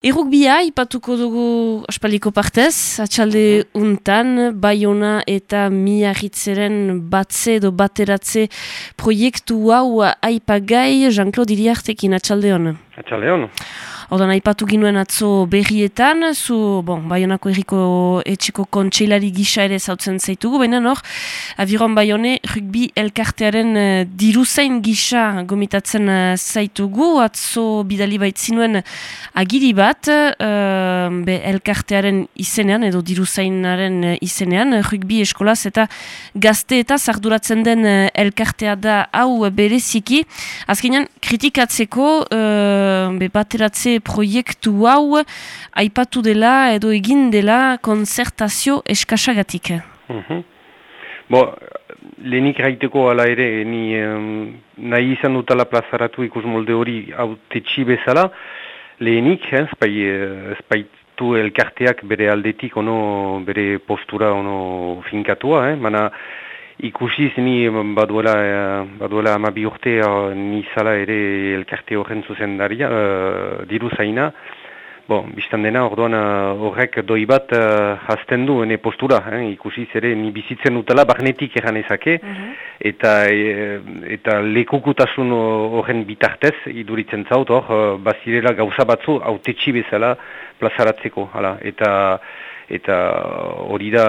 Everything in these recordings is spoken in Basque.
Errukbia ipatuko dugu aspaliko partez, atxalde untan, Bayona eta Miarritzeren batze edo bateratze proiektu hau aipagai, Jean-Claude Iriartekin, atxalde hon. Atxalde hon. Odan, aipatu ginuen atzo berrietan, zu, bon, Bayonako erriko etxeko kontseilari gisa ere zautzen zaitugu, baina nor, aviron Bayone rugbi elkartearen uh, diruzain gisa gomitatzen uh, zaitugu, atzo bidali baitzinuen agiri bat, uh, be elkartearen izenean, edo diruzainaren izenean, rugbi eskolaz eta gazte eta zarduratzen den uh, elkartea da hau bereziki, azkenean kritikatzeko, uh, be bateratze proiektu hau aipatu dela edo egin dela konzertazio eskasagatik. Mm -hmm. Bo, lehenik raiteko ala ere, ni um, nahi izan dutala plazaratu ikus molde hori hau tetsi bezala, lehenik, eh, espai, espaitu elkarteak bere aldetik ono bere postura ono finkatua, eh, mana ikusiz ni baduela, baduela amabi urte uh, ni zala ere elkarte horren zuzendaria, uh, diru zaina. Bon, biztan dena, orduan horrek doi bat uh, hazten du ene postura, eh? ikusiz ere ni bizitzen utala barnetik eran ezake, mhm. eta, e, eta lekukutasun horren bitartez iduritzen zaut, hor, bazirela gauza batzu autetxi bezala plazaratzeko, hala, eta eta hori da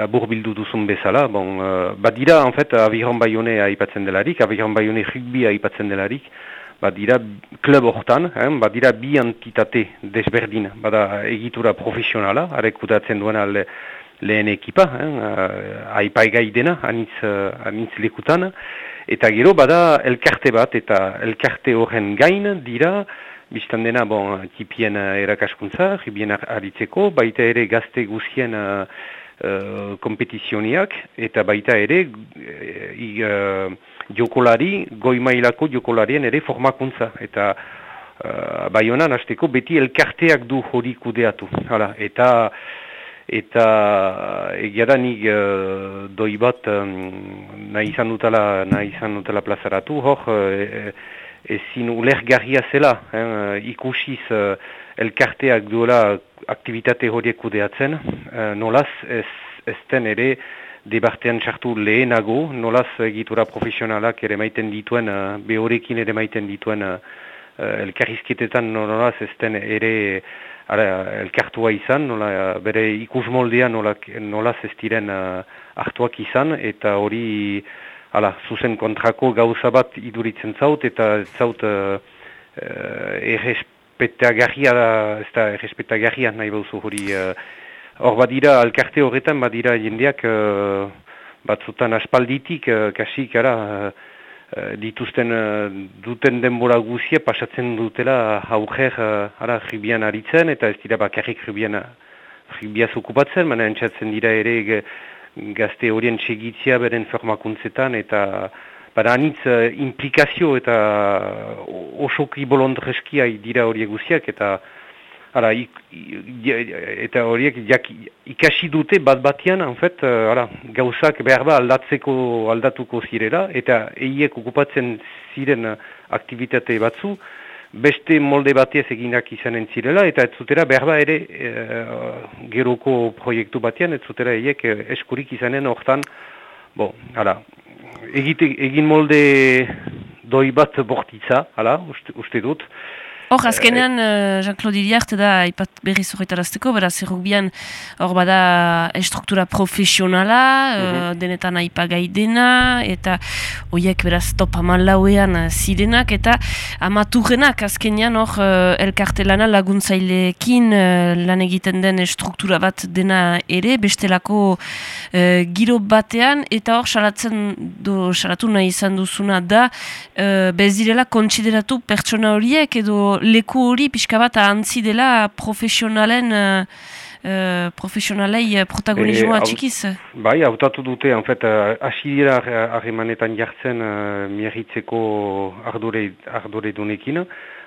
labur bildu duzun bezala. Bon, uh, badira, en fait, aviron baione aipatzen delarik, aviron baione rugby aipatzen delarik, badira klub hortan, eh, badira bi entitate desberdin, bada egitura profesionala, arekutatzen duena le, lehen ekipa, eh, aipaigai dena, anitz, uh, anitz lekutan, eta gero bada elkarte bat, eta elkarte horren gain dira, Bistan dena, bon, tipien uh, erakaskuntza, ribien aritzeko, baita ere gazte guzien uh, uh, kompetizioniak, eta baita ere uh, jokolari, goi mailako jokolarien ere formakuntza. Eta uh, bai honan, hasteko beti elkarteak du hori kudeatu. Hala, eta eta egia da nik uh, doi bat um, nahi izan dutela, nahi izan dutela plazaratu, hor, ezin ulergarria zela, eh, ikusiz uh, elkarteak duela aktivitate horiek kudeatzen, uh, nolaz ez, ez den ere debartean txartu lehenago, nolaz egitura profesionalak ere maiten dituen, uh, behorekin ere maiten dituen uh, elkarrizketetan nolaz ez den ere ara, elkartua izan, nola, bere ikus moldea nolaz ez diren uh, hartuak izan, eta hori Hala, zuzen kontrako gauza bat iduritzen zaut, eta zaut uh, uh, errespetagarria da, ez da errespetagarria nahi bauzu hori. Uh, hor badira, alkarte horretan badira jendeak uh, batzutan aspalditik, uh, kasik, ara, uh, dituzten duten denbora guzia pasatzen dutela aurrer, ara, jibian aritzen, eta ez dira bakarrik jibian, jibiaz okupatzen, mana entzatzen dira ere gazte horien txegitzia beren formakuntzetan eta bada anitz uh, implikazio eta uh, osoki bolondreskia dira horiek guziak eta ara, ik, eta horiek jak, ikasi dute bat batian en fet, uh, ara, gauzak behar ba aldatzeko aldatuko zirela eta eiek okupatzen ziren aktivitate batzu beste molde batez eginak izanen zirela, eta ez zutera behar ba ere e, geroko proiektu batean, ez zutera eiek eskurik izanen hortan, bo, hala, egin molde doi bat bortitza, hala, uste, uste dut, Hor, azkenean, uh, Jean-Claude Iriart da, ipat berri zorretarazteko, bera zerrukbian, hor bada estruktura profesionala, uh, denetan aipagai dena, eta horiek beraz top aman lauean zirenak, eta amaturrenak azkenean hor elkartelana laguntzaileekin uh, lan egiten den estruktura bat dena ere, bestelako uh, giro batean, eta hor salatzen do, salatu nahi izan duzuna da, uh, bezirela kontsideratu pertsona horiek edo leku hori pixka bat antzi dela profesionalen uh, uh, profesionalei uh, protagonismoa e, txikiz? Bai, hautatu dute, en fet, hasi dira harremanetan jartzen uh, miarritzeko ardore, ardore dunekin,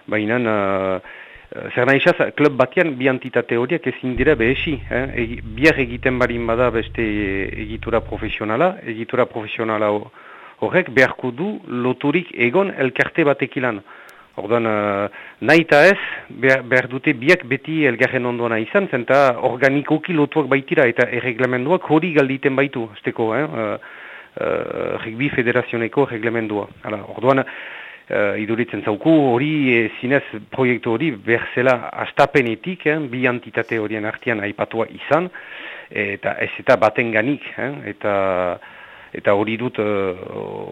baina uh, Zer nahi klub batean bi antitate horiek ezin dira behesi. Eh? Egi, biar egiten barin bada beste egitura profesionala, egitura profesionala horrek beharko du loturik egon elkarte batekilan. Orduan, uh, nahi eta ez, behar, behar dute biak beti elgarren ondoana izan, zenta organikoki lotuak baitira eta erreglamenduak hori galditen baitu, azteko, eh? uh, rugby federazioneko reglamendua. Hala, orduan, uh, iduritzen zauku hori e, zinez proiektu hori berzela astapenetik, eh? bi antitate horien artian aipatua izan, eta ez eta baten ganik, eh? eta eta hori dut eh,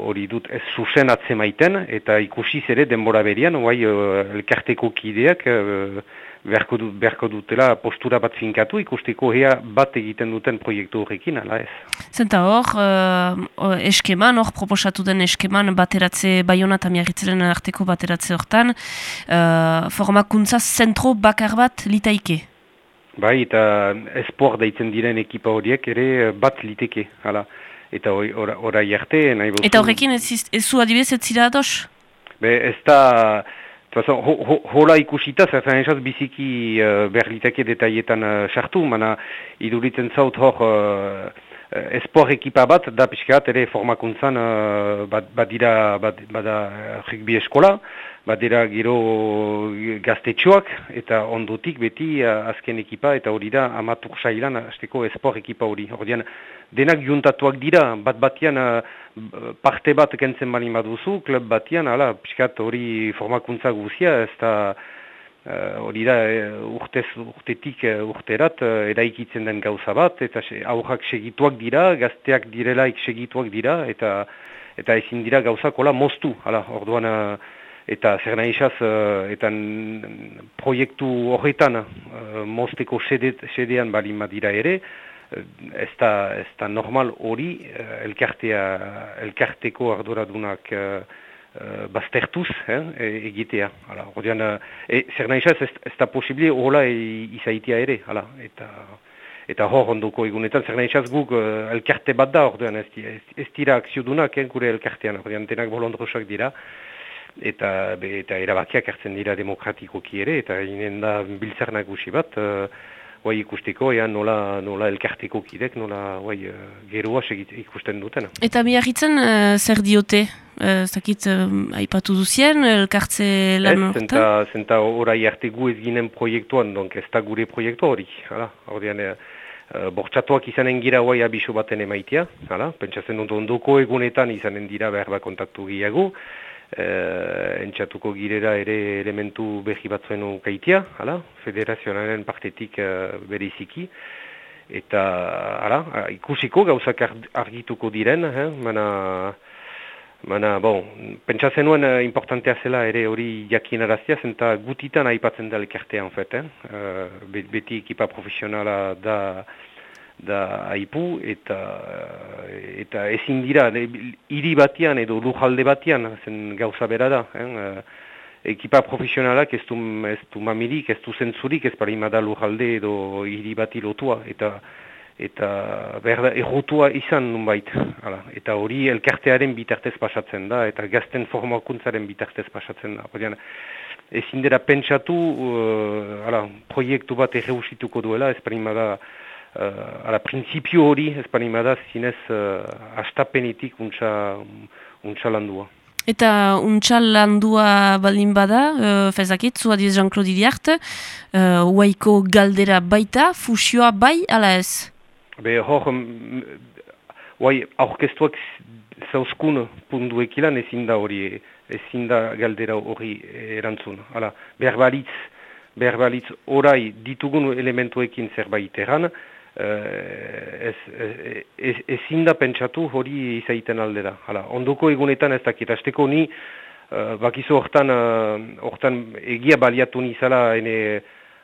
hori dut ez zuzen atzemaiten eta ikusi ere denbora berian bai elkarteko kideak uh, beharko, dutela postura bat finkatu ikusteko hea bat egiten duten proiektu horrekin, ala ez. Zenta hor, uh, eskeman, hor proposatu den eskeman bateratze baiona eta miarritzelen arteko bateratze hortan, uh, formakuntza zentro bakar bat litaike? Bai, eta esport daitzen diren ekipa horiek ere bat liteke, hala eta orai arte nahi bozu... Eta horrekin ez, ez zu adibidez ez zira ados? Be, ez da... Hola ikusita, zertzen esaz biziki uh, berlitake detaietan uh, sartu, mana iduritzen zaut hor uh, espor ekipa bat, da pixkat ere formakuntzan uh, badira bad, bada rugby eskola, badira gero gaztetxoak, eta ondotik beti uh, azken ekipa, eta hori da amatur sailan, azteko espor ekipa hori. Hor denak juntatuak dira, bat batian uh, parte bat kentzen bali baduzu, klub batian, ala, piskat hori formakuntza guzia, ez da uh, hori da uh, urtez, urtetik uh, urterat uh, eraikitzen den gauza bat, eta aurrak segituak dira, gazteak direlaik segituak dira, eta eta ezin dira gauza kola moztu, ala, orduan, eta zer nahi izaz, eta proiektu horretan uh, mozteko sedean bali dira ere, ez da, ez da normal hori uh, elkartea, elkarteko arduradunak uh, uh, baztertuz eh, egitea. Hala, ordean, e, zer nahi ez, ez da posibili hola izaitia ere. Hala, eta eta hor ondoko egunetan, zer nahi guk uh, elkarte bat da, ordean ez, ez, ez dira akziodunak eh, gure elkartean, ordean denak bolondrosak dira. Eta, eta erabakiak hartzen dira demokratikoki ere, eta inen da biltzar nagusi bat, Bai ikusteko, ea nola, nola elkarteko kidek, nola bai, uh, geroa ikusten dutena. Eta biarritzen uh, zer diote? Uh, zakit, uh, aipatu duzien, elkartze lan horretan? Zenta, zenta orai arte gu ez ginen proiektuan, donk ez da gure proiektu hori. Hordian, uh, bortxatuak izanen gira guai abiso baten emaitia. Hala? Pentsatzen dut ondoko egunetan izanen dira behar bat kontaktu giago eh, entxatuko girera ere elementu behi batzuen ukaitia, hala, federazionaren partetik eh, beriziki, eta hala, ikusiko gauzak argituko diren, eh, mana, mana, bon, pentsatzen nuen eh, importantea zela ere hori jakinarazia, zenta gutitan aipatzen da elkartea, en fet, eh? beti ekipa profesionala da, da aipu eta eta ezin dira hiri batian edo lujalde batian zen gauza bera da eh? ekipa profesionalak ez du, ez du mamirik, ez du zentzurik ez parima da lujalde edo hiri bati lotua eta eta berda errotua izan nunbait Hala. eta hori elkartearen bitartez pasatzen da eta gazten formakuntzaren bitartez pasatzen da Horian, ezin dira pentsatu uh, ala, proiektu bat erreusituko duela ez parima da uh, ala prinsipio hori espanimada zinez uh, astapenetik untsa, untsa landua. Eta untsa landua baldin bada, uh, fezakit, zua diez Jean-Claude Idiart, uh, uaiko galdera baita, fusioa bai, ala ez? Be, hor, uai, aurkestuak zauzkun pundu ekilan ezin da hori, ezin da galdera hori erantzun. Hala, behar balitz, orai ditugun elementuekin zerbait eran, Uh, ez, ez, ez pentsatu hori izaiten aldera. Hala, ondoko egunetan ez dakit, azteko ni uh, bakizu hortan, uh, egia baliatu nizala ene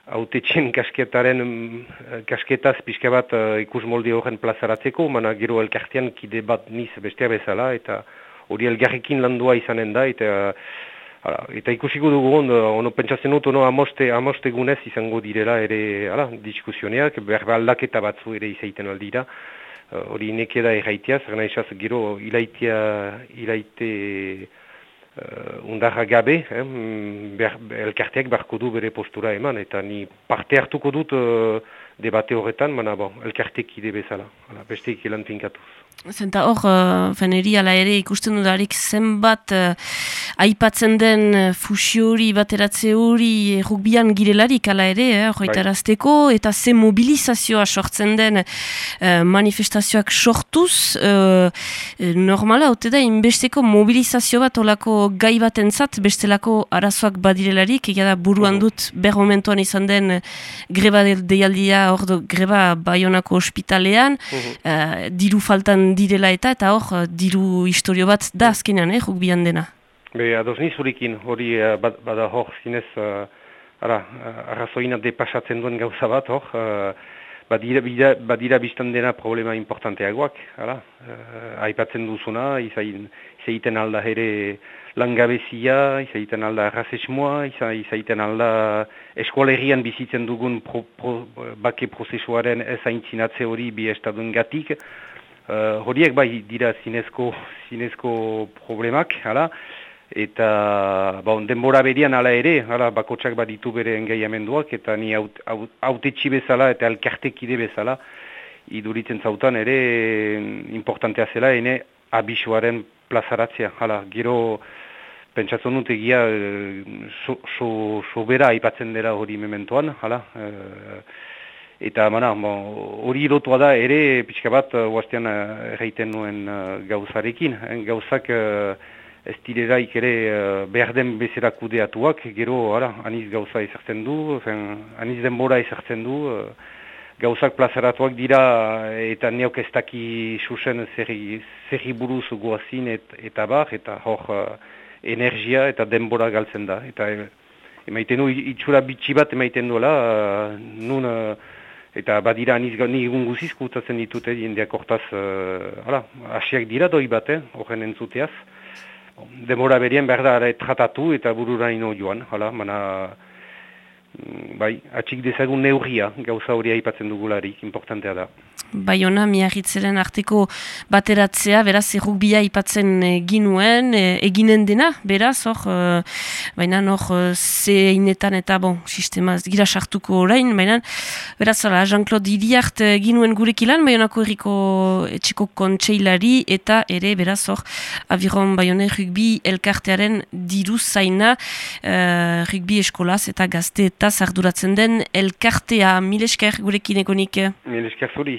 haute txen kasketaren uh, kasketaz pixka bat uh, ikus molde horren plazaratzeko, mana gero elkartean kide bat niz bestea bezala, eta hori elgarrekin landua izanen da, eta Hala, eta ikusiko dugu ondo, ono pentsatzen dut, ono amoste, amoste gunez izango direla ere, hala, diskusioneak, berba aldaketa batzu ere izaiten aldira. Uh, hori uh, nekeda erraitea, zer nahi gero ilaitea, ilaite uh, undarra gabe, eh, ber, elkarteak barko du bere postura eman, eta ni parte hartuko dut uh, debate horretan, mana bon, elkartek ide bezala, hala, beste ikilan finkatuz. Zenta hor, uh, feneri ala ere ikusten dudarik zenbat uh, aipatzen den uh, fusio hori, bateratze hori, rugbian girelarik ala ere, eh, bai. eta ze mobilizazioa sortzen den uh, manifestazioak sortuz, uh, normala, hote da, inbesteko mobilizazio bat olako gai bat entzat, bestelako arazoak badirelarik, egia da buruan dut ber momentuan izan den greba deialdia, hor greba baionako ospitalean, uh, diru faltan direla eta eta hor eh, diru historio bat da azkenean, eh, rugbian dena. Be, ados nizurikin hori uh, bada hor zinez, uh, ara, arrazoina depasatzen duen gauza bat hor, uh, badira, badira, badira biztan dena problema importanteagoak, ara, uh, aipatzen duzuna, izain, izaiten alda ere langabezia, izaiten alda arrazesmoa, izaiten alda eskualerian bizitzen dugun pro, pro, bake prozesuaren ez haintzinatze hori bi estadun gatik, Uh, horiek bai dira zinezko, zinezko problemak, hala, eta bon, denbora berian hala ere, hala, bakotsak baditu bere engaiamenduak, eta ni haute bezala eta elkartekide bezala, iduritzen zautan ere importantea zela, ene abisuaren plazaratzea, hala, gero pentsatzen dut egia so, so, sobera aipatzen dira hori mementoan, hala, uh, Eta mana, hori lotua da ere pixka bat huaztean uh, erraiten nuen uh, gauzarekin. Gauzak ez direraik ere behar den bezera kudeatuak, gero ara, aniz gauza ezartzen du, fen, aniz denbora ezartzen du, gauzak plazaratuak dira eta neok ez daki susen zerri buruz guazin et, eta bar, eta hor energia eta denbora galtzen da. Eta emaiten du, itxura bitxi bat emaiten duela, nun... Eta badira ni egun guziz kutatzen ditute jendeak hortaz, uh, asiak dira doi bat, eh, horren entzuteaz. Demora berien behar da tratatu eta burura ino joan, hala, mana, mm, bai, atxik dezagun neurria gauza hori aipatzen dugularik, importantea da. Baiona miagitzeren arteko bateratzea, beraz, errukbia ipatzen e, ginuen, e, eginen dena, beraz, hor, e, baina hor, zeinetan eta, bon, sistema gira sartuko orain, baina, beraz, Jean-Claude Iriart ginuen gurekilan, baionako erriko etxeko kontseilari, eta ere, beraz, hor, aviron baione rugbi elkartearen diru zaina, e, rugbi eskolaz eta gazte eta zarduratzen den elkartea, milesker gurekin egonik. Milesker zuri.